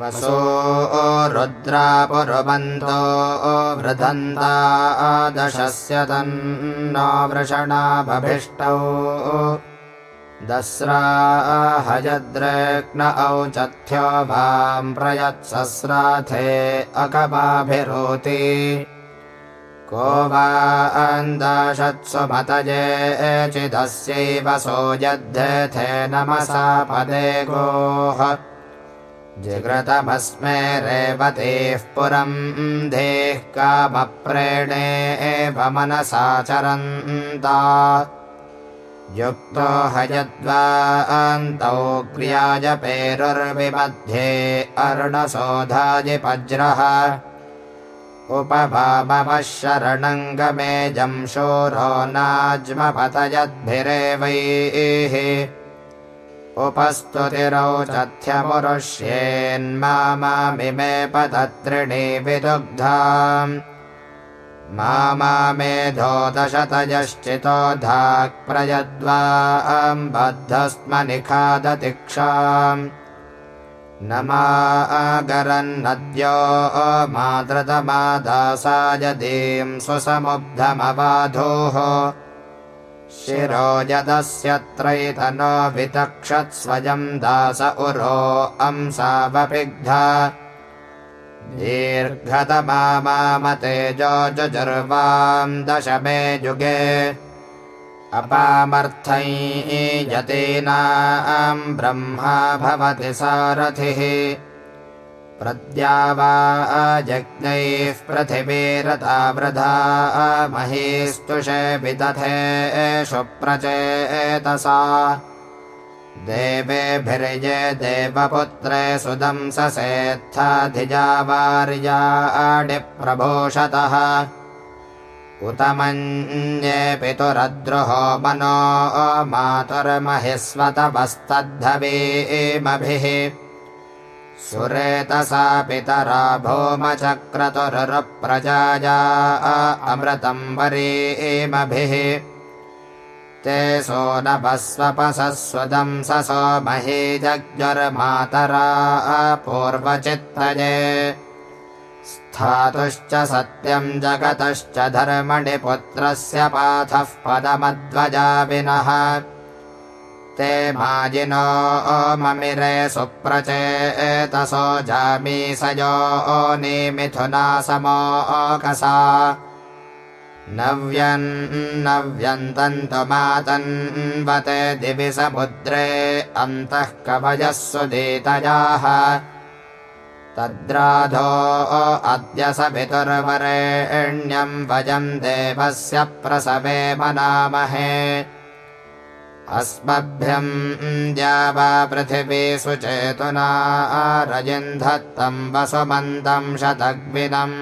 वसो रुद्रापुरुवन्तो वृधन्ता दशस्य तन्नो वृषणाभभिष्टौ दस्रा हयद्रेक्न औचथ्यो भां प्रयत्सस्राथे अकपाभिरोति को वा अन्दाशत्सुमतये चिदस्यैव सो यद्धेथे नमसा पदे गोः। जिघृतमस्मे रेवतीः पुरम् देः कामप्रेणे एव मनसाचरन्ता युक्तो हयद्वा अन्तौ क्रियाजपेरुर्विमध्ये उपभामवः शरणङ्गमेजं शूरो नाज्मपतयद्भिरेवैः उपस्तुतिरौचथ्यमुरुष्येन्मामिमे पतत्रिणी विदुग्धाम् धाक् प्रयद्वाम् बद्धस्म न मा अगरन्नद्यो मातृतमादासायदीम् स्वसमुब्धमबाधोः शिरो यदस्य त्रैतनो वितक्षत्स्वयम् दास उरो अंसावपिग्धा। दीर्घतमामामतेजो जुजुर्वाम् दशमे युगे ब्रह्मा भवति सारथिः। प्रद्यावा जज्ञैः पृथिवीरता वृधा महीस्तुषे विदधेषु प्रचेतसा देवेभिर्ये देवपुत्रे सुदंससेत्थाधिजावार्याडिप्रभूषतः उत मन्ये पितुरद्रुहो मनो मातुर्महिस्वतपस्तद्धवीमभिः सुरेतसा पितरा भौमचक्रतुरुप्रजाया अमृतम् वरीमभिः। ते सो नभस्वपसस्वदंससो मही जग्ज्वरमातरा पूर्वचित्तये स्थातुश्च सत्यम् जगतश्च धर्मणि पुत्रस्य पाथः पदमध्वजाविनः ते माजिनो ममिरे सुप्रचेतसो जामीसयो निमिथुना समोकसा। मातन्वते दिवि समुद्रे अन्तः कवयः सुदीतयाः तद्राधो अद्य स पितुर्वरेण्यम् वयम् देवस्य प्रसवे मनामहे। अस्मभ्यम् द्यावा पृथिवी सुचेतुना रजिन्धत्तम् वसुमन्तम् शतग्विनम्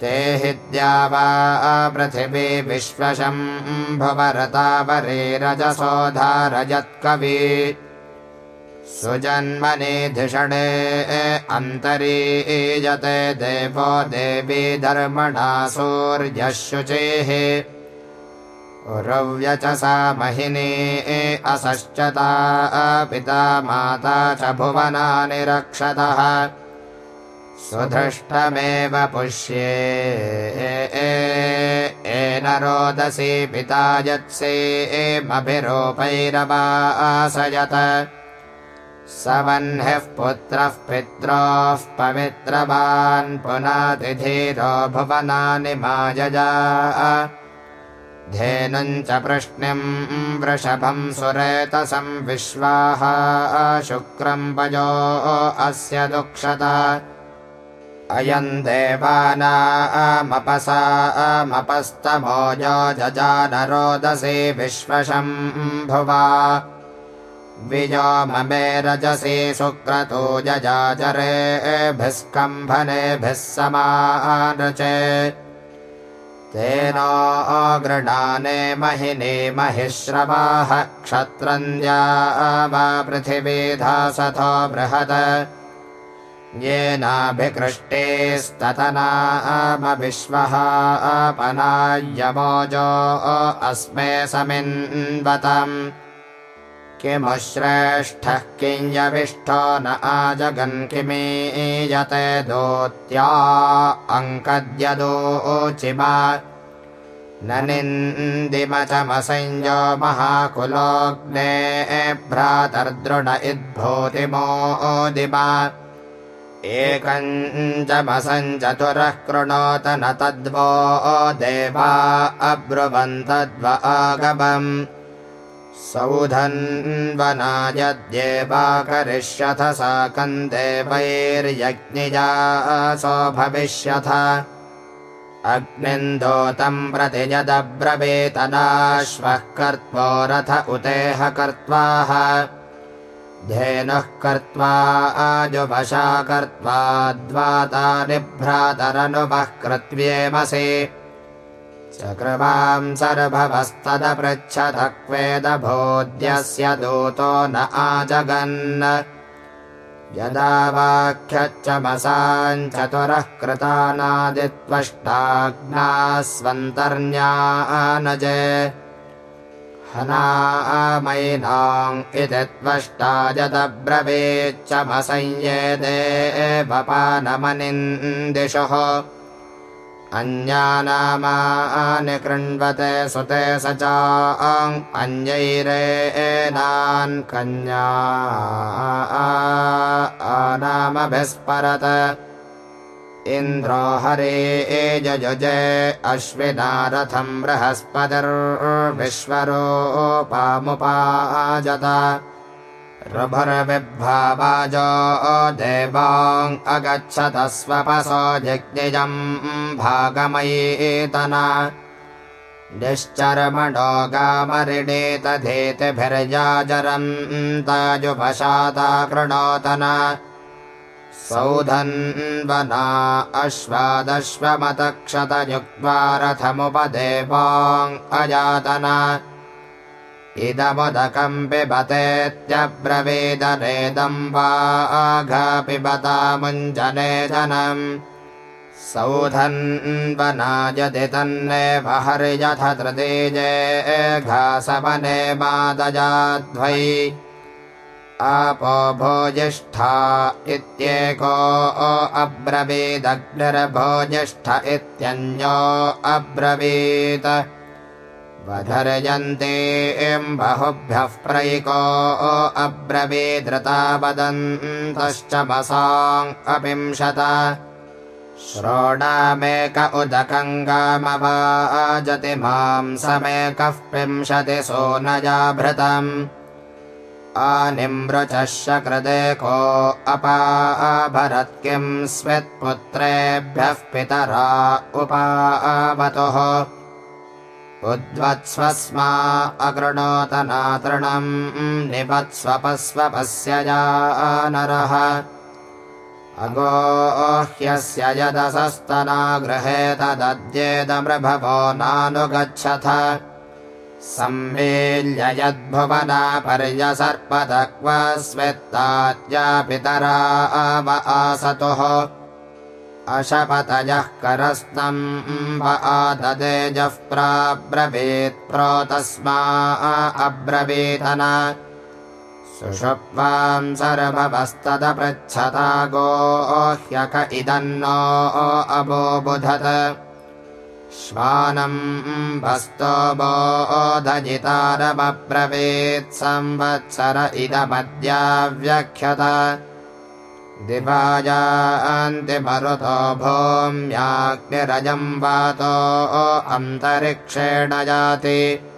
ते हि द्यावा पृथिवी विश्वशम् भुवरतावरीरजसोधारजत्कवि सुजन्मनि धिषणे अन्तरीयते देवो देवी धर्मणा सूर्यः शुचेः उरव्यचसा महिनी असश्चता पिता माता च भुवनानि रक्षतः सुधृष्टमेव पुष्ये एन रोदसी पिता यत्सेमभिरूपैरवासयत स वह्निः पुत्रः पित्रोः पवित्रवान् पुनातिधीरो भुवनानि मायजा। धेनुम् च पृश्निम् वृषभम् सुरेतसम् विश्वाः। शुक्रम् पयो अस्य दुक्षत अयम् देवानामपसामपस्तमोजो जजानरोदसी विश्वशम् ममे रजसि सुक्रतो जजाचरेभिस्कम्भनेभिः समानचे तेनो अगृणाने महिने महिश्रवाः क्षत्रन्द्या वा पृथिवीधासथो बृहत् येनाभिकृष्टेस्ततनामविश्वः अपनाय्यमोजो अस्मे समिन्वतम् किमुश्रेष्ठः किञ्जविष्ठो न आजगन् किमीयते दोत्या अङ्कद्यदोचिमा न निन्दिमचमसंयो महाकुलोऽग्ने भ्रातर्दृढ इद्भूतिमोदिमा एकञ्चमसञ्चतुरः कृणोत न तद्वो देवा अब्रुवन्तद्व आगमम् सौधन्वनायद्येवा करिष्यथ साकम् देवैर्यज्ञिजासो भविष्यथ। अग्निन्दोतम् प्रति यदब्रवीतनाश्वः कर्त्वो रथ उतेह कर्त्वाः। धेनुः कर्त्वा आजुवशा कर्त्वा द्वातानि भ्रातरनुमः कृत्व्येमसि चक्रवां सर्भवस्तदपृच्छदक्वेदभोद्यस्य दूतो न आजगन्। यदा वाक्यच्चमसाञ्चतुरः कृतानादित्वष्टाग्नास्वन्तर्न्यानजे। हनामयिनाम् इति त्वष्टा यदब्रवीच्चमसंयेदेवपानमनिन्दिशुः अन्यानामानि कृण्वते सुते स चाञ्जैरेनान् कन्या नामभिस्परत इन्द्रो हरे एजयुजे अश्विनारथम् बृहस्पतिर्विश्वरोपामुपाजत रुभुर्विभ्वाजो देवाङ् अगच्छत स्वपसो निश्चर्मणो गामरिणीतधेतिभिर्याजरन्ताजुपशाता कृणोतना सौधन्वना अश्वादश्वमतक्षतयुक्त्वा रथमुपदेवाङ् अजातना इदमुदकम् पिबतेत्यब्रवीदनेदम् वाघा पिबता मुञ्जने जनम्। सौधन्वना यदि तन्नेव हर्यथ तृतीजे घासवने मादजाध्वै आपो भोजिष्ठा इत्येको अब्रवीदग्निर्भोजिष्ठ इत्यन्यो अब्रवीत् वधर्यन्ते बहुभ्यः प्रैको अब्रवीदृता वदन्तश्च वसाम् अपिंशत श्रोणामेक उदकङ्गामवाजति मांसमेकः पिंशति सोनजाभृतम्। आनिमृचः कृदेको अपाभरत् किं स्वित्पुत्रेभ्यः पितरा उपावतुः उद्वत्स्वस्मा अकृणोतनातृणम् निपत्स्वपस्वपस्य नरः। अगोह्यस्य यदसस्तना गृहे तदद्येदमृभवो नानुगच्छथ। संवेल्य यद्भुवना पर्यसर्पतक्व स्वेत्ताद्या पितरा आव आसतुः अशपतयः करस्तम् व आददेजः प्राब्रवीत् प्रोतस्मा अब्रवीतन। सुषुप्वाम् सर्ववस्तदपृच्छता गोह्यक इदन्नो अबोबुधत। श्वानम् भस्तो बोधजितारमब्रवीत् संवत्सर इदमद्याव्यख्यत दिवाजान्ति मरुतो भूम्याग्निरजम् वातो अन्तरिक्षेण जाति।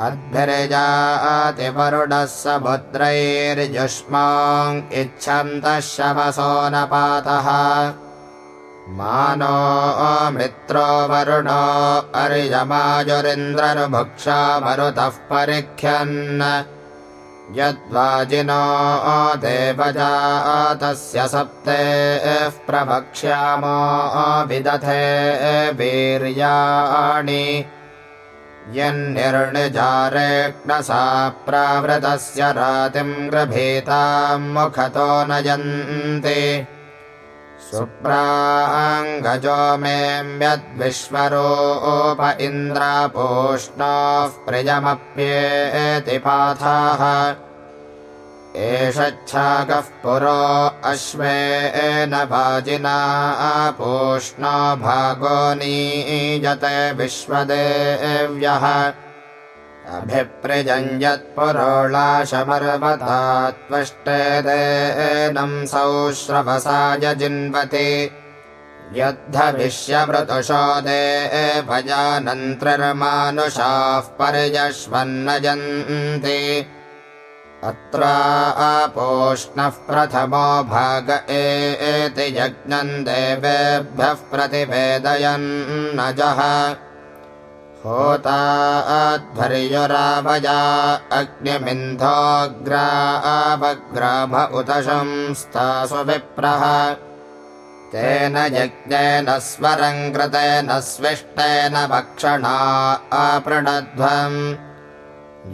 अद्भिर्जाति वरुणः समुद्रैर्युष्माम् इच्छन्तः शवसो न पातः। मानो मित्रो वरुणो अर्यमाजुरिन्द्रनुभुक्षा मरुतः परिख्यन् यद्वाजिनो देवजातस्य सप्तेः प्रभक्ष्यामो विदथे वीर्याणि। यन्निर्णिजारेक्णसा प्रावृतस्य रातिम् गृभीताम् मुखतो नयन्ति सुप्राङ्गजो मेऽम्यद्विश्वरोप इन्द्रापूष्णाः प्रियमप्येति पाथाः। पुरो अश्वेन वाजिना पूष्णो भागो नीयते विश्वदेव्यः अभिप्रजञ्जत्पुरोळाशमर्वता त्वष्टेदेनम् सौश्रवसाय जिन्वति यद्धविष्यमृतुषो दे भजानन्त्रिर्मानुषाः पर्यश्वन्नजन्ति अत्रापोष्णः प्रथमो भाग एति यज्ञम् देवेभ्यः प्रतिवेदयन्नजः होताध्वर्युरावजा अग्निमिन्धोऽग्रावग्राभ उतशंस्तासु विप्रः। तेन यज्ञेन स्वरम् कृतेन स्विष्टेन भक्षणा अपृणध्वम्।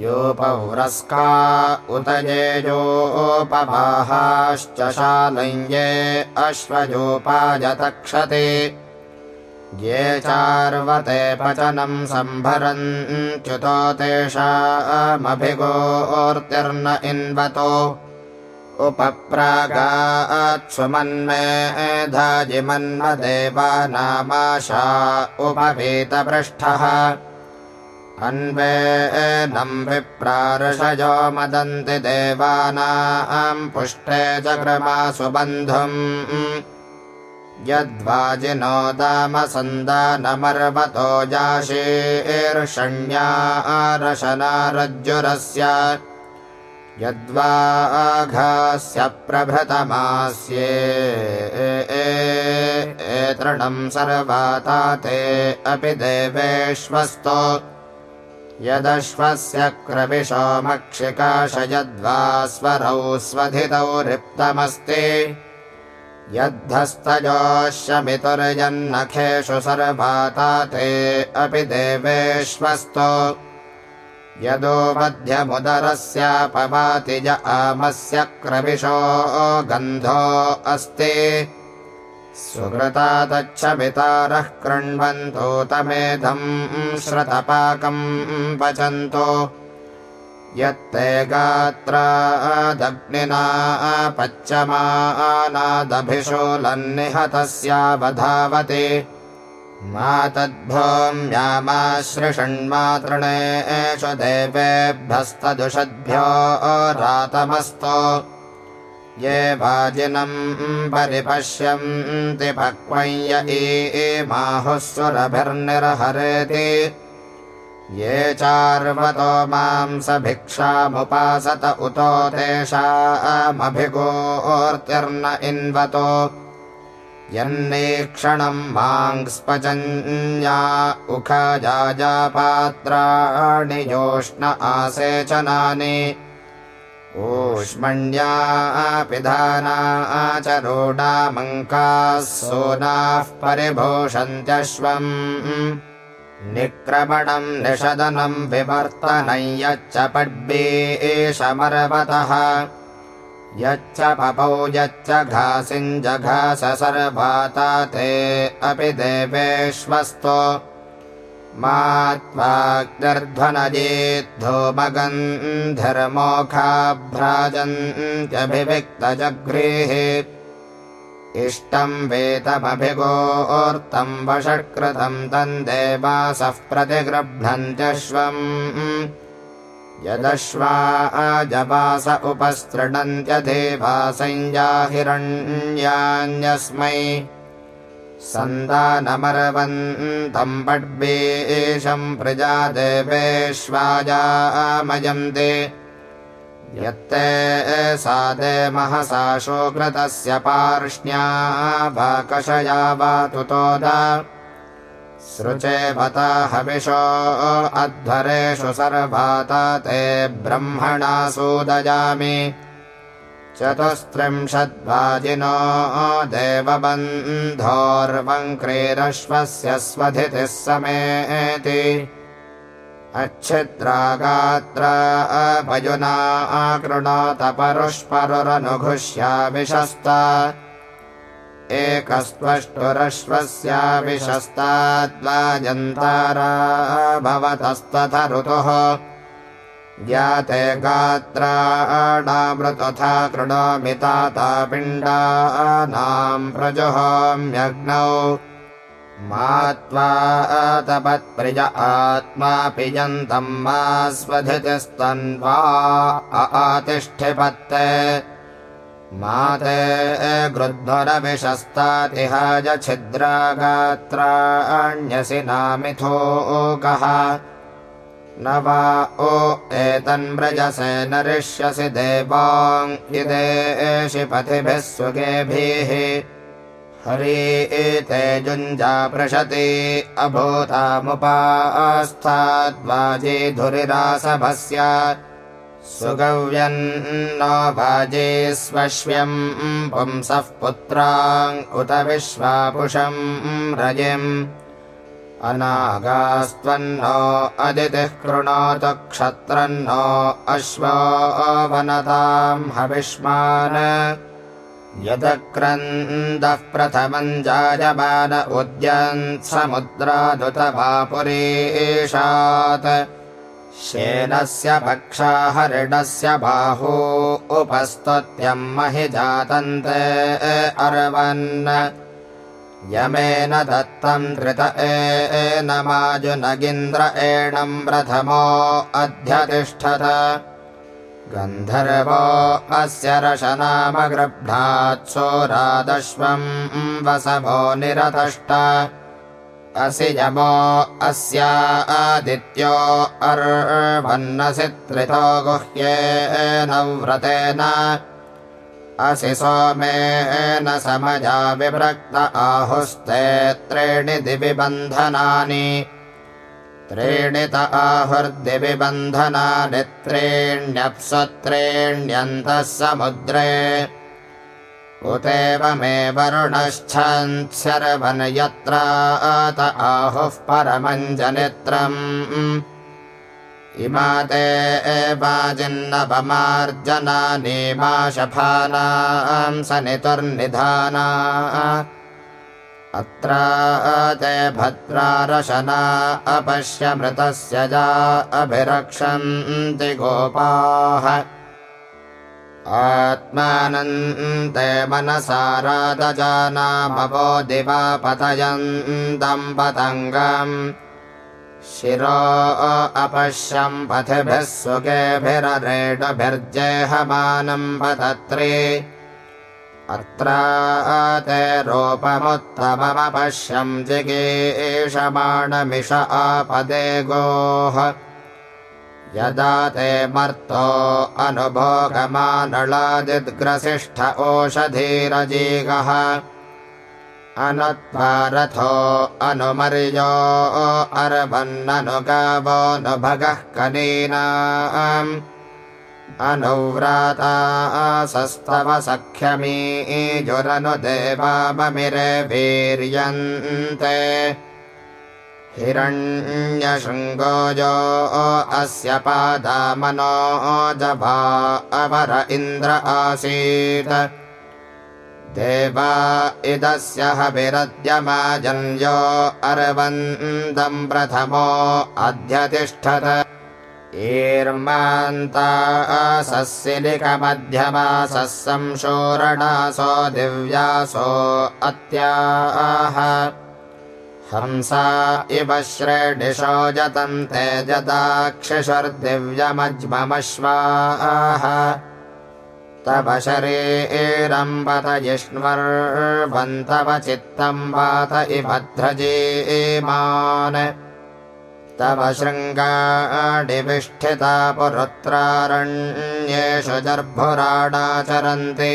योपौरस्का उत येजोपवाहाश्च शालञ्जे अश्वयोपायतक्षते ये चार्वते पचनम् सम्भरन्त्युतो तेषामभिगोर्तिर्न इन्वतो। उपप्रागात्सुमन्मे धाजिमन्मदेवानामाशा उपवीतपृष्ठः अन्वेनम् विप्रार्षयो मदन्ति देवानाम् पुष्टे चक्रमासु बन्धुम् यद्वाजिनो दामसन्दानमर्वतो जाशीर्षण्यारशनारज्जुरस्य यद्वाघास्य प्रभृतमास्ये तृणम् सर्वाता ते अपि देवेष्वस्तो यदश्वस्य क्रविशो मक्षिकाश यद्वा स्वरौ स्वधितौ रिप्तमस्ति यद्धस्तजोशमितुर्यन्नखेषु सर्वाता ते अपि देवेष्वस्तो। यदो मध्यमुदरस्यापवाति ज आमस्य क्रविशो गन्धो अस्ति। सुकृतादच्छमितारः कृण्वन्तो तमेधम् श्रतपाकम् पचन्तो यत्ते गात्रादग्निना पच्यमानादभिशूलन्निहतस्यावधावति मा तद्भूम्यामाश्रिषण्मातृणेषु देवेभ्यस्तदुषद्भ्यो रातमस्तो। ये वाजिनम् परिपश्यन्ति पक्वं य ईमाहुः सुरभिर्निर्हरेति ये चार्वतो मांस भिक्षामुपासत उतो तेषामभिगोर्तिर्न इन्वतो। यन्नीक्षणम् माङ्स्पचन्या उखजाजापात्राणि योष्ण आसेचनानि ऊष्मण्या चरोडामङ्काः सोनाः परिभूषन्त्यश्वम् निक्रमणम् निषदनम् विवर्तनं यच्च पड्बीशमर्वतः यच्च पपौ यच्च घासिञ्जघास सर्वाता ते अपि देवेष्वस्तो। मा त्वाग्निर्ध्वनजेद्धोमगन्धर्मोखाभ्राजन्त्यभिविक्तजगृः इष्टम् वेतमभिगोर्तम् वषट्कृतम् तम् देवासः प्रतिगृह्णन्त्यश्वम् यदश्वा अजवास उपस्तृणन्त्यधेवासञ्जाहिरण्यान्यस्मै सन्दानमर्वन्तम् पड्बेशम् प्रजा देवेष्वाजामयन्ते यत्ते सादे महसा शोकृतस्य पार्ष्ण्या वाकषया वातुतोदा सृचे बता हविषो अध्वरेषु सर्वाता ते ब्रह्मणा सूदयामि। चतुस्त्रिंशद्वाजिनो देवबन्धोर्वङ्क्रीरश्वस्य स्वधितिः समेति अच्छित्रा अभयुना आकृणोत आकृणातपरुष्परुरनुघुष्याविशस्ता एकस्त्वष्टुरश्वस्याविशस्ताद्वाजन्तारा भवतस्तथ ऋतुः। ज्ञाते गात्राणामृतथा अडामृतथा कृडमिता पिण्डानाम् प्रजोहाम्यग्नौ मात्वािय आत्मा यन्तम् मा स्वधितिस्तन्वा अतिष्ठिपत्ते। मा ते गृध्वरविशस्तातिहय छिद्रागात्रा अण्यसि नामिथोकः न वा ओ एतन्व्रजसे नरिष्यसि देवा यदेशि पथिभिः सुगेभिः हरि एते जुञ्जा पृषते अभूतामुपास्ताद्बाजेधुरिदासभस्य सुगव्यन्नो भाजे स्वश्व्यम् पुंसः पुत्रा उत विश्वापुषम् रजिम्। अनागास्त्वन्नो अदितिः कृणोत क्षत्रन्नो अश्वावनताम् हविष्मान्। यदक्रन्दः प्रथमम् जायमान उद्यन् समुद्राधुतबापुरीशात् श्येनस्य भक्षा हरिणस्य बाहू उपस्तुत्यम् महि जातन्ते अर्वन्। यमेन दत्तम् धृत एनमाजुनगिन्द्र एणम् प्रथमो अध्यतिष्ठत। गन्धर्वो अस्य रशनामगृभ्रात्सोरादश्वम् वसभो निरतष्ट। असि यमो अस्यादित्यो अर्भन्नसि त्रितो गुह्येन व्रतेन। असि सोमेन समजा विव्र आहुस्ते त्रीणि दिविबन्धनानि त्रेणित आहुर्दि विबन्धना नेत्रेण्यप्सत्रेण्यन्तः समुद्रे। उतेव मे वरुणच्छन् शर्वनयत्रात आहुः परमञ्जनेत्रम्। इमा ते एवाजिन्नपमार्जना नेमाशफानां सनितुर्निधाना। अत्रा ते भद्रारशना अपश्यमृतस्य जा अभिरक्षन्ति गोपाः। आत्मानन्ते मनसा मनसारादजाना दिवा दिवापतयन्तम् पतङ्गम्। शिरो अपश्यम् पथिभिः सुगेभिररेडभिर्जेहमानम् पतत्रि। ते रूपमुत्तममपश्यं जिगीषमाणमिष आपदे गोः। यदा ते मर्तो अनुभोगमानलादिद्ग्रसिष्ठ ओषधीरजीगः ओ अनुमर्यो अर्वन्ननुगावो नु भगः कनीनाम्। अनुव्राता अनु व्रातासस्तव सख्यमीजुरनुदेवाममिर्भीर्यन्ते हिरण्यशृङ्गो यो अस्य पादामनो जभा अवर इन्द्र आसीत्। देवा इदस्य हविरद्यमाजन्यो अर्वन्दम् प्रथमो अध्यतिष्ठत। िनिकमध्यमासस्संशोरणासो दिव्यासो अत्याह। हंसा इव श्रेणशो जतम् ते जदाक्षशर्दिव्यमज्मश्वाह तप शरेरम्बत चित्तम् चित्तम्बात इभद्रजीमान् तव शृङ्गाडिभिष्ठिता पुरुत्रारण्येषु जर्भुराडाचरन्ति।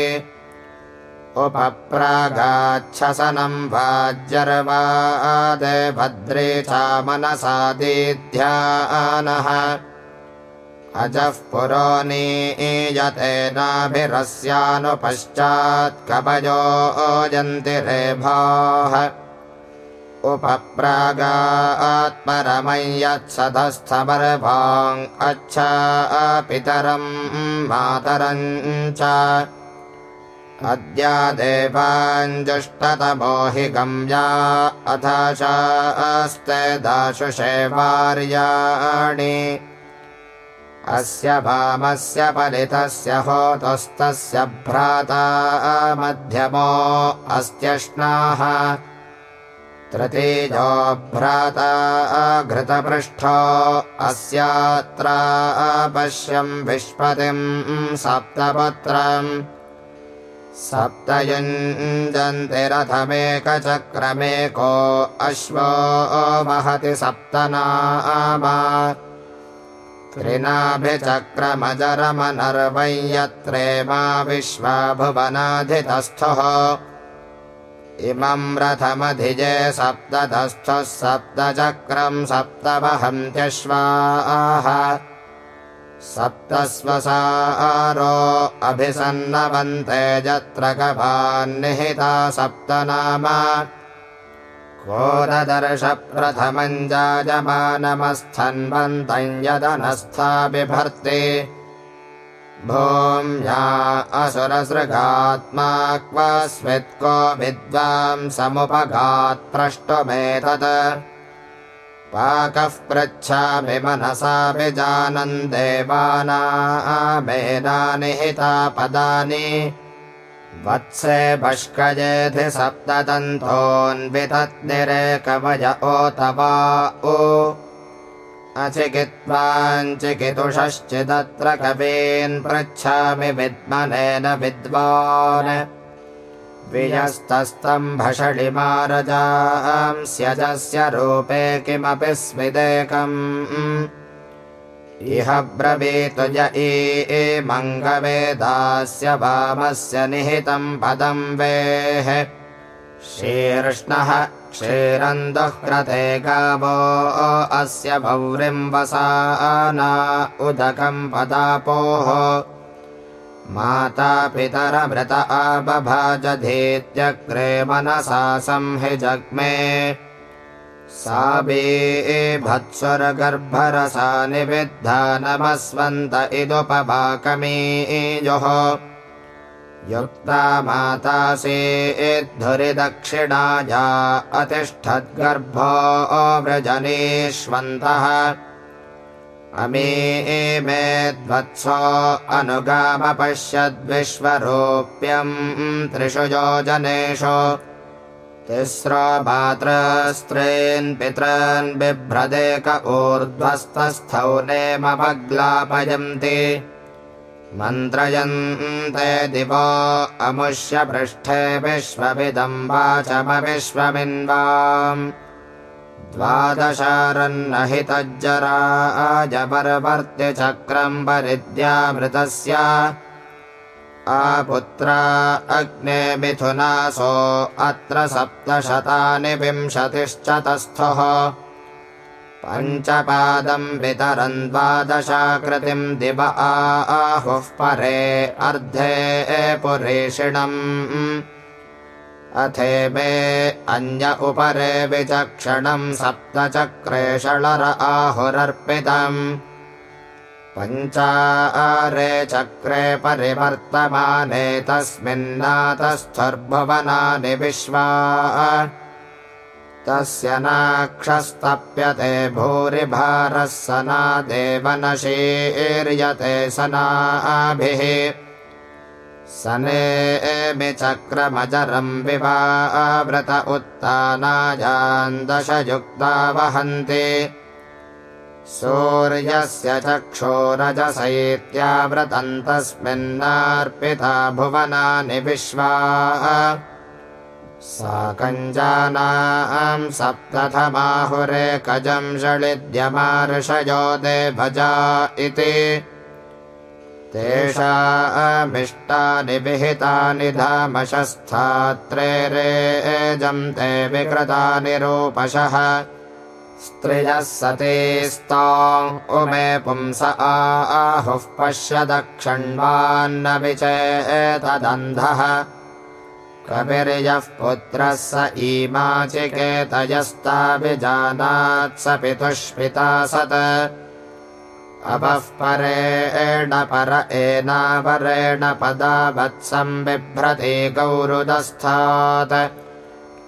उप प्राघाच्छसनम्भाजर्वादे भद्रे च मनसा दीध्यानः अजः पुरो नीयते नाभिरस्यानुपश्चात्कपयो ओयन्ति रे भाः उप अच्छ पितरम् मातरम् च अद्यादेवाञ्जुष्टतमोहिगम् गम्या अथ च दाशुषे वार्याणि अस्य भामस्य फलितस्य होतस्तस्य भ्राता मध्यमो अस्त्यश्नाः तृतीयो भ्राता घृतपृष्ठो अस्यात्रा पश्यम् विश्वतिम् सप्तपत्रम्। सप्तयुञ्जन्ति रथमेकचक्रमेको अश्वो महति सप्तनामा। त्रिनाभिचक्रमजरमनर्वै यत्रे मा इमम् रथमधिजे सप्ततस्थः सप्तचक्रम् सप्तवहन्त्यश्वाः सप्तस्वसारो अभिसन्नवन्ते यत्र गवान्निहिता सप्तनाम। को न दर्श प्रथमम् जायमानमस्थन्वन्तम् यदनस्था बिभर्ति भूम्या असुरसृगात्मा क्व स्वित्को विद्वांसमुपगात् प्रष्टुमेतत्। पाकः पृच्छामि मनसापि जानन् देवानामेनानिहिता पदानि वत्से भष्कजेधि सप्ततन्तोऽन्वितद्निरेकवय ओत वा ओ अचिकित्वाञ्चिकितुषश्चिदत्र कवीन् पृच्छामि विद्मनेन विद्वान्। वियस्तस्तम्भषडिमारजांस्यजस्य रूपे किमपि स्मिदेकम् इह ब्रवीतु य मङ्गवेदास्य वामस्य निहितम् पदम् वेः। शीर्ष्णः भौरिम् वसाना उदकम् पदापोः। मातापितरभृत आबभाजधीत्यग्रे मनसा संहि जग्मे साबीभत्सुरगर्भरसा निविद्धा नमस्वन्त इदुपभाकमीयोः युक्ता मातासीद्धुरि दक्षिणाया अतिष्ठद्गर्भो व्रजनीष्वन्तः अमी मेद्वत्सो अनुगामपश्यद्विश्वरूप्यम् त्रिषु योजनेषु। तिस्रो भातृस्त्रीन् पितॄन् बिभ्रदेक ऊर्ध्वस्तस्थौ नेमपग्लापयन्ति मन्त्रयन्ते दिवो अमुष्य पृष्ठे विश्वविदम् वाचमविश्वमिन्वाम् द्वादशारन्नहितज्जराजपर्वर्त्यचक्रम् परिद्यामृतस्य आपुत्रा अग्ने मिथुनासो अत्र सप्तशतानि विंशतिश्च तस्थः पञ्चपादम् वितरन् द्वादशाकृतिम् दिव आहुः परे अर्धे पुरेषिणम्। अथे मे अन्य उपरे विचक्षणम् सप्तचक्रे षळर आहुरर्पितम्। पञ्चारे चक्रे परिवर्तमाने तस्मिन्नातस्थुर्भुवनानि विश्वा तस्य नाक्षस्तप्यते भूरिभारः सनादेव न शीर्यते सनाभिः सने चक्रमजरम् विवाव्रत उत्तानायान् दशयुक्ता वहन्ति सूर्यस्य चक्षोरजसैत्याव्रतम् तस्मिन्नार्पिता भुवनानि विश्वा कञ्जानाम् सप्तथमाहुरेकजम् षडिद्यमार्षयो देभजा इति। तेषामिष्टानि विहितानि धामशस्थात्रे रेजन्ते विकृतानि रूपशः। स्त्रियः सतीस्ता उमे पुंस आहुः पश्य दक्षण्वान्न विचेतदन्धः कविर्यः पुत्रः स ईमाचिकेतयस्ताभिजानात् स पितुष्पिता सत्। अपः परेण पर एनापरेण पदा वत्सम् बिभ्रति गौरुदस्थात्।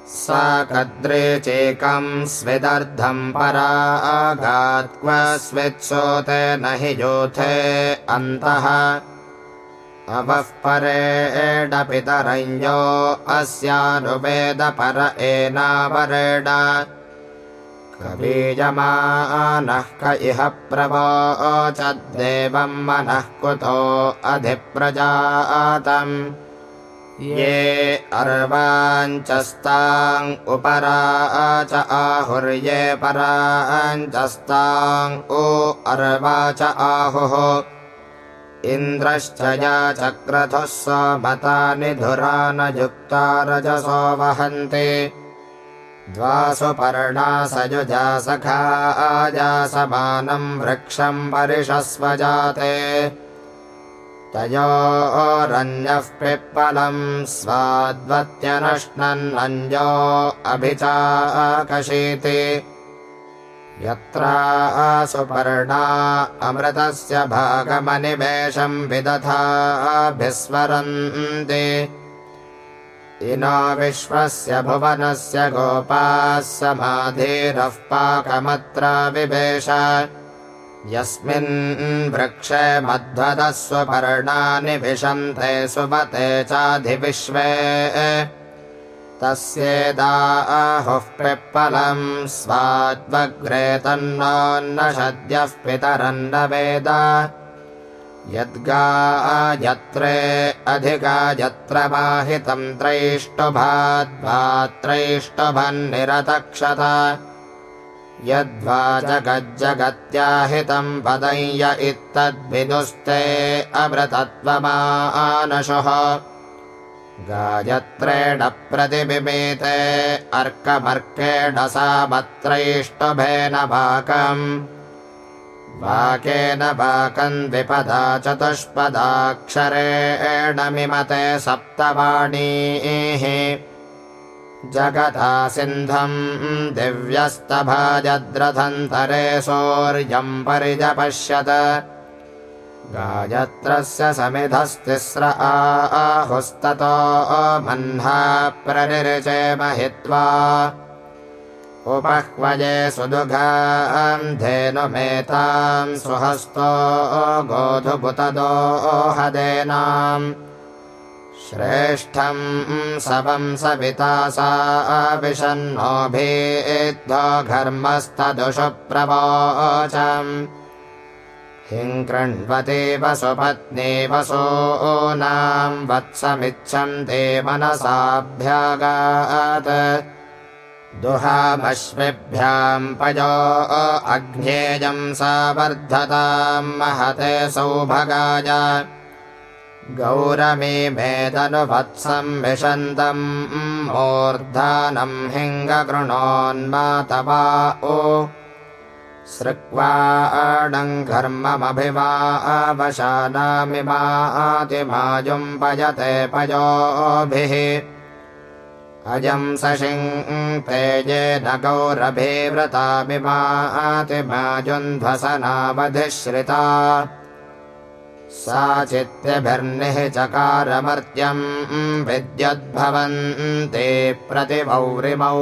सा कद्रे चेकम् स्विदर्धम् परागात्क्व स्वित्सोते न हि योथे अन्तः अपः परेण पितरञ्जो अस्यानुवेद पर एनापरेण कबीजमानः क इह प्रवोचद्देवम् मनः कुतो अधिप्रजातम्। ये अर्वाञ्चस्ताम् उपरा च आहुर्ये पराञ्चस्ताम् उ च आहुः इन्द्रश्च या चक्रथुः स्वमतानि धुरानयुक्ता रजसो वहन्ति। द्वासु पर्णासयुजा सखा आजासमानम् वृक्षम् परिषस्व जाते। तयोरन्यः पिप्पलम् स्वाद्वत्यनश्नन्नञ्जो अभिचाकशीति यत्रासुपर्णा अमृतस्य भागमनिवेशम् विदधाभिस्वरन्ति इनो विश्वस्य भुवनस्य गोपाः समाधिरः पाकमत्र विवेश यस्मिन् वृक्षे मध्वदः स्वपर्णानि विशन्ते सुमते चाधिविश्वे तस्येदाहुः पिप्पलम् स्वाद्वग्रे तन्नोन्नषद्यः पितरन्न वेद। यद्गा यत्रे अधिका यत्र वाहितम् त्रैष्टुभाद्भात्रैष्टुभन्निरतक्षत यद्वा जगज्जगत्याहितम् पदय्य इत्तद्विदुस्ते अमृतत्वमानशुः गायत्रेण प्रतिबिबेते अर्कमर्केण सामत्रैष्टुभेन वाकम् वाकेन वाकम् द्विपदा चतुष्पदाक्षरेण मिमते सप्तवाणीः। जगता सिन्धम् दिव्यस्तभाजद्रथन्तरे सौर्यम् परिजपश्यत गायत्रस्य समिधस्तिस्र आहुस्ततो मह्ना प्रनिर्चे महित्वा उपह्वये सुदुघाम् धेनुमेताम् सुहस्तो गोधुबुतदोहदेनाम् श्रेष्ठम् सवम् सविता सा विशन्नोभिद्धो घर्मस्तदुषु प्रवोचम् हिम् कृण्वते वसुपत्नी वसूनाम् वत्समिच्छन्ते मनसाभ्यागात्। दुहामश्विभ्याम् पयो अग्नेयम् सा वर्धताम् महते सौभगाय। गौरमी मेदनुवत्सम् विशन्तम् मूर्धानम् हिङ्गकृणोन्मातवा ओ सृक्वाणम् घर्ममभिवावशानामिमातिमायुम् पयते पयोभिः। अजम् सशिम् तेजेन गौरभीव्रतामिमातिमाजुन्ध्वसनावधिश्रिता सा चित्यभिर्निः चकारमर्त्यम् विद्युद्भवन्ते प्रतिमौरिमौ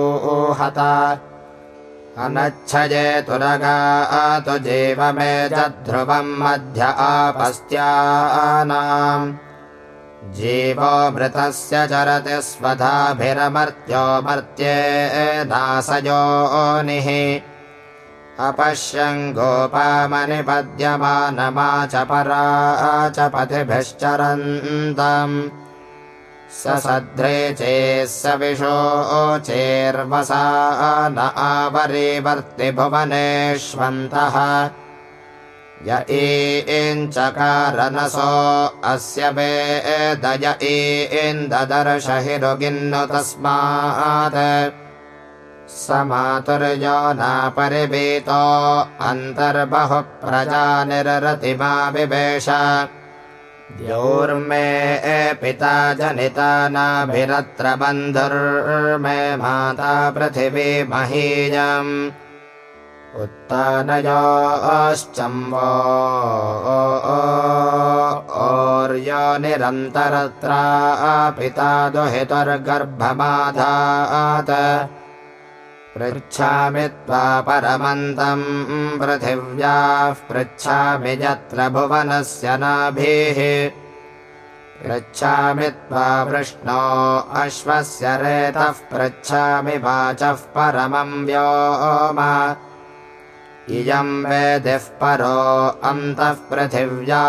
हता अनच्छये तुरगातु जीवमे च ध्रुवम् मध्य आपस्त्यानाम्। जीवो मृतस्य चरति स्वधाभिरमर्त्यो मर्त्ये दासयोनिः अपश्यम् गोपामनिपद्यमानमा च परा च पतिभिश्चरन्तम् स सध्रे चेः स विशोचेर्वसा न आवरीवर्तिभुवनेष्वन्तः। य ईञ्चकारनसो अस्य वेदय ईन्ददर्श हिरुगिन्नु तस्मात्। स मातुर्यो नापरिभीतो अन्तर्बहुः प्रजानिरतिमा विवेश द्योर्मे पिता जनिता नाभिरत्र बन्धुर्मे माता पृथिवी महीयम्। उत्तानयोश्चम्बो ओर्यो निरन्तरत्रा पिता दुहितुर्गर्भमाधात् पृच्छामि त्वा परमन्तम् पृथिव्याः पृच्छामि यत्र भुवनस्य नाभिः। पृच्छामि त्वा वृष्णो अश्वस्य रेतः पृच्छामि वाचः परमम् व्योम। इयम् वेदिः परो अन्तः पृथिव्या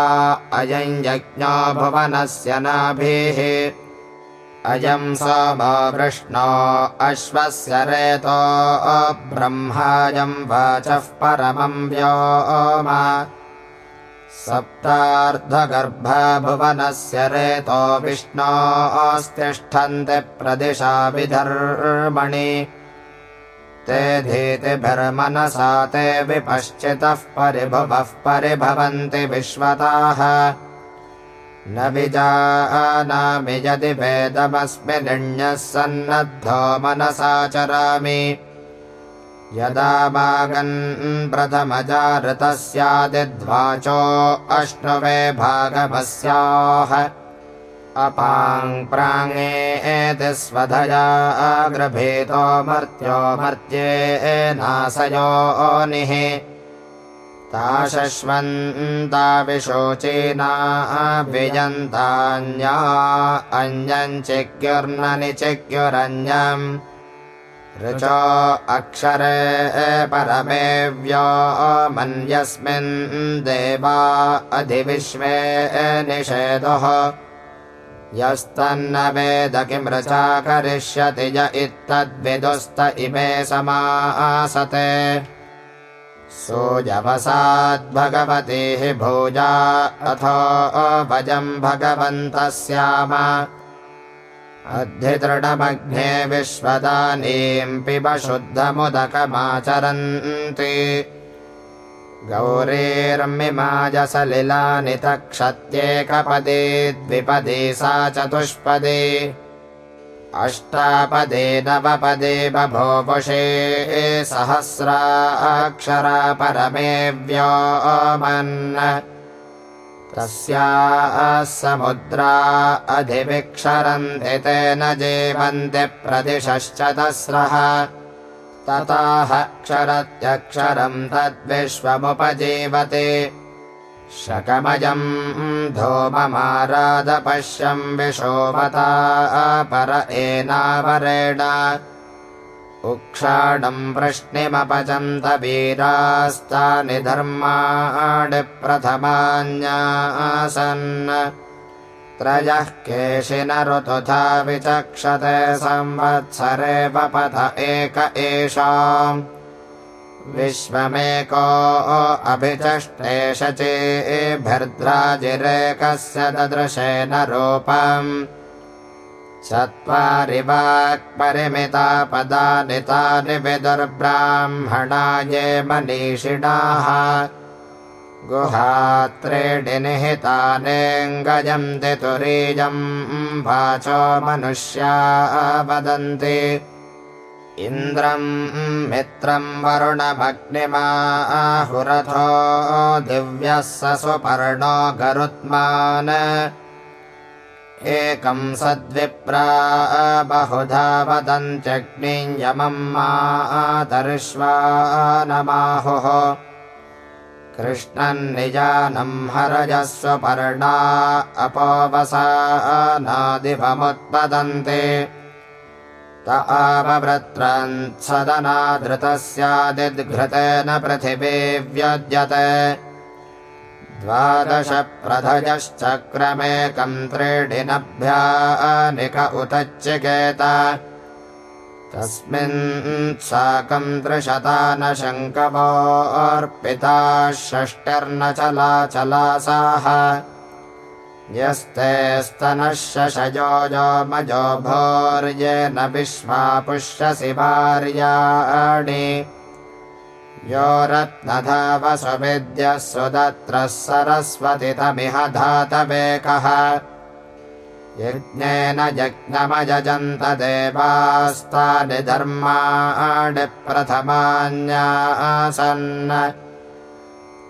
अयम् यज्ञो भुवनस्य नाभिः अयम् सोमो वृष्णो अश्वस्य रेतो ब्रह्मायम् वाचः परमम् व्योम। सप्तार्धगर्भा भुवनस्य रेतो विष्णोऽस्तिष्ठन्ति प्रदिशा विधर्मणि। ते धीतिभिर्मनसा ते विपश्चितः परिभुवः परिभवन्ति विश्वताः न विजानामि यदि वेदमस्मिन्यः सन्नद्धो मनसा चरामि। यदा मागन् प्रथमजा स्यादिध्वाचो अश्नुवे भागवस्याः अपाङ् प्राङ्े एति स्वधया आग्रभेतो मर्त्यो मर्त्ये नाशयोनिः ताशश्वन्ता विशोचीना विजन्तान्या अन्यम् चिक्युर्न चिक्युरन्यम् ऋचो अक्षरे परमे व्योमन्यस्मिन् देवा अधिविश्वे निषेदुः यस्तन्न वेद किं रचा करिष्यति य इत्तद्विदुस्त इमे समासते सोऽजवसाद्भगवतीः भोजा अथो भजम् भगवन्तः स्याम अध्यदृढमग्ने विश्वदानीम् पिब शुद्धमुदकमाचरन्ति गौरीर्मिमाजसलिलानि तक्षत्येकपदे द्विपदे सा चतुष्पदे अष्टापदे नवपदे बभोपुषे सहस्राक्षरा परमे व्योमन् तस्याः समुद्रा अधिविक्षरन्ति तेन जीवन्ति प्रदिशश्च तस्रः तताह क्षरत्यक्षरम् तद्विश्वमुपजीवति शकमयम् धूममारादपश्यम् विशोभता पर एनावरेण। उक्षाणम् वृष्णिमपचन्त वीरास्तानि धर्माणि प्रथमान्यासन्। त्रयः केशिन ऋतुथा विचक्षते संवत्सरे पपथ एक एषाम् विश्वमेको अभिचष्टे शचीभिर्द्राजिरेकस्य ददृशेन रूपम्। चत्वारि वाक्परिमिता पदानि तानि विदुर्ब्राह्मणा ये मनीषिणाः। गुहात्रेणि निहितानेऽङ्गजन्ति तुरीयम् वाचो मनुष्या वदन्ति इन्द्रम् मित्रम् वरुणमग्निमाहुरथो दिव्यः स सुपर्णो गरुत्मान्। एकम् सद्विप्रा बहुधा वदन्त्यग्नियमम् मातर्श्वानमाहुः कृष्णन् निजानम् हरजस्वपर्णा अपोवसानादिभमुत्पदन्ते त सदनाधृतस्यादिद्घृतेन पृथिवी व्यज्यते द्वादशप्रथयश्चक्रमेकम् त्रीणिनभ्यानिक उतच्चिकेत तस्मिन् साकम् त्रिशता न शङ्कवोऽर्पिताः षष्टिर्न चलाचलासाः यस्ते स्तनः शशयो मजो भोर्येन विश्वा पुष्यसि भार्याणि यो रत्नधावसुविद्यः सुदत्रः सरस्वतितमिह धातवेकः। यज्ञेन यज्ञमयजन्त देवास्तानि धर्माणि प्रथमान्यासन्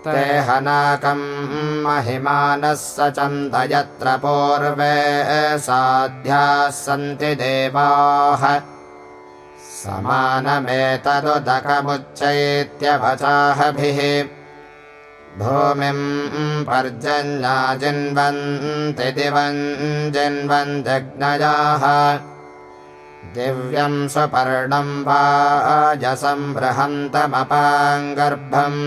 ते हनाकम् महिमानः स चन्द यत्र पूर्वे साध्याः सन्ति देवाः। समानमेतदुदकमुच्चैत्यवचाहभिः। भूमिम् पर्जन्या जिन्वन्ति दिवम् जिन्वन् जज्ञयाः दिव्यम् सुपर्णम् वाजसम् बृहन्तमपाङ्गर्भम्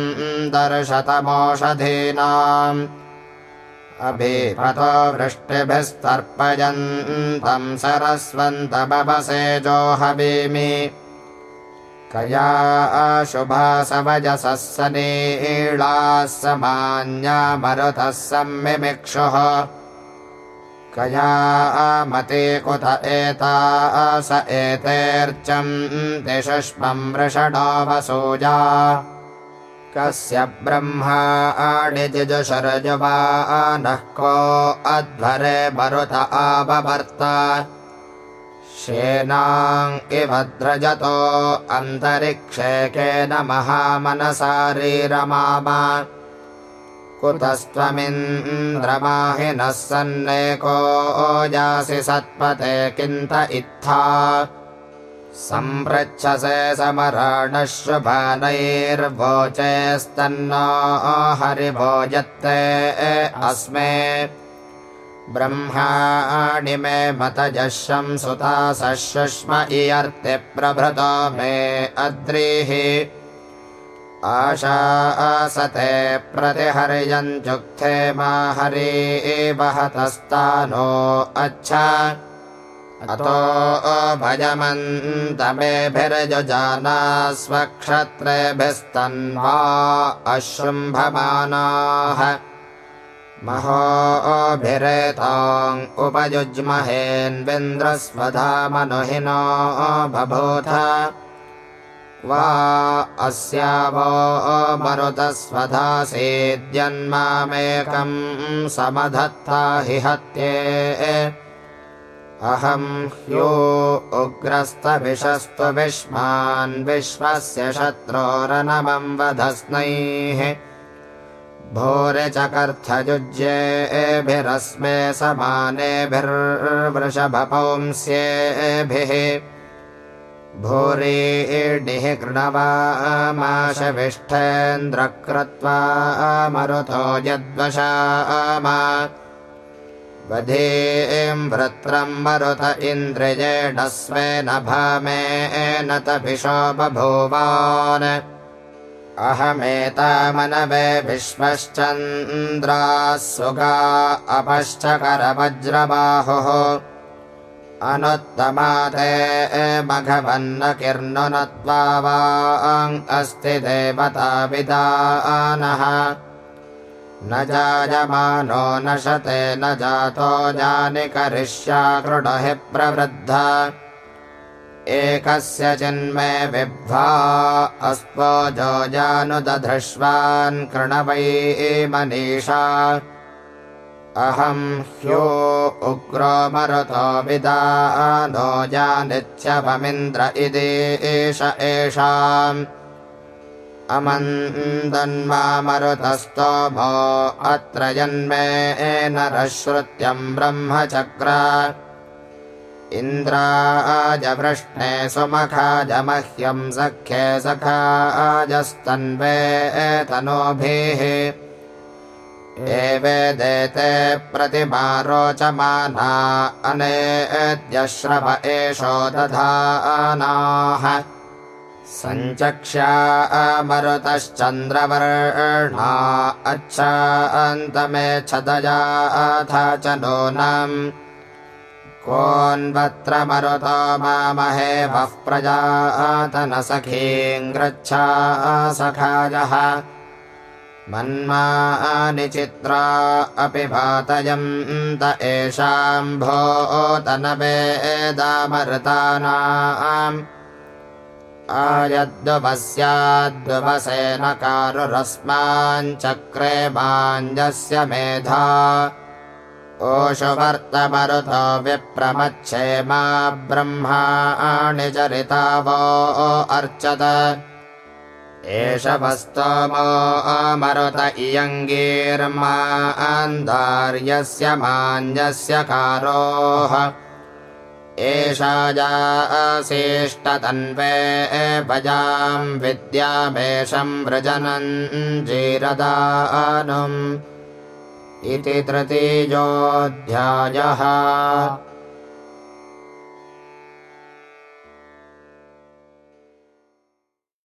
दर्शतमोषधीनाम्। अभिपतो वृष्टिभिस्तर्पयन्तम् सरस्वन्तमवसेजोहवीमि कया अशुभासवजसः सनीलाः समान्या मरुतः सम्मिमिक्षुः कया कुत एता स एतेऽर्चम् दिशुष्मम् वृषणो वसूजा कस्य जिजुषरजुवा नः को अध्वरे मरुत आववर्त शेनाङ् इवद्रजतो अन्तरिक्षे केन महामनसारीरमाम कुतस्त्वमिन्द्रमाहिनः सन्नेको जासि सत्पते किन्त इत्था। सम्पृच्छसे समराणः शुभानैर्भोचेस्तन्नो हरिभोजत्ते अस्मे। ब्रह्माणि मे मतजशं सुता शुष्म इयर्ति प्रभृतो मे अद्रिः आशासते प्रतिहर्यञ्जुक्थे मा हरि वहतस्तानो अच्छा। अतो भजमन्तमेभिर्जुजाना स्वक्षत्रेभिस्तन्वा अशृम्भमानाः। महोभिरेताम् उपयुज्महेन्विन्द्रस्वधामनुहिनो बभूथ वा अस्या वो मरुतस्वधासेद्यन्मामेकम् समधत्ता हि हत्ये। अहं ह्यो उग्रस्तभिषस्तु विश्वान् विश्वस्य शत्रोरनमं वधस्नैः भूरिचकर्थयुज्येभिरस्मे समानेभिर्वृषभपुंस्येभिः भूरिडिः कृणवामाशविष्ठेन्द्र कृत्वा मरुतो यद्वशाम। वधीम् वृत्रम् मरुत इन्द्रियेणस्वेन भामेन तभिषो बभूवान्। अहमेतामनवे विश्वश्चन्द्राः सुगा अपश्चकरवज्रबाहुः अनुत्तमाते मघवन्न किर्नुनत्वा अस्ति देवताविदानः न जायमानो न शते न जातो जानि करिष्या कृणहि प्रवृद्धा। एकस्य चिन्मे विभ्वा अस्त्वजो जानुदधृष्वान् कृणवै मनीषा अहं ह्यो उग्रो मरुतो विदानो जानित्यभमिन्द्र इति एष एषाम्। अमन्दन्मा मरुतस्तोभो अत्र जन्मे नरश्रुत्यम् ब्रह्मचक्र। इन्द्राजवृष्णे सुमखाजमह्यम् सख्ये सखाजस्तन्वे तनोभिः एवेदेते प्रतिमा रोचमाना अनेद्यश्रव एषो दधानाः। सञ्चक्ष्या मरुतश्चन्द्रवर्णा अच्छान्तमेच्छदयाथ च नूनम्। कोऽन्वत्र मरुतो मामहे वः प्रजातनसखीङ्गृच्छा सखायः मन्मानि चित्रा अपि भातयन्त एषाम् भोतनवेदामृतानाम् आयद्वस्याद्वसेन कारुरस्माञ्चक्रे माञ्जस्य मेधा। ओषुवर्तमरुतो विप्रमच्छेमा ब्रह्माणि चरिता वो अर्चत एष वस्तोमो अमरुत इयङ्गीर्मान्धार्यस्य मान्यस्य कारोः। एषा जासेष्टतन्वे भजाम् विद्यामेषम् व्रजनम् जीरदानुम्। इति तृतीयोऽध्यायः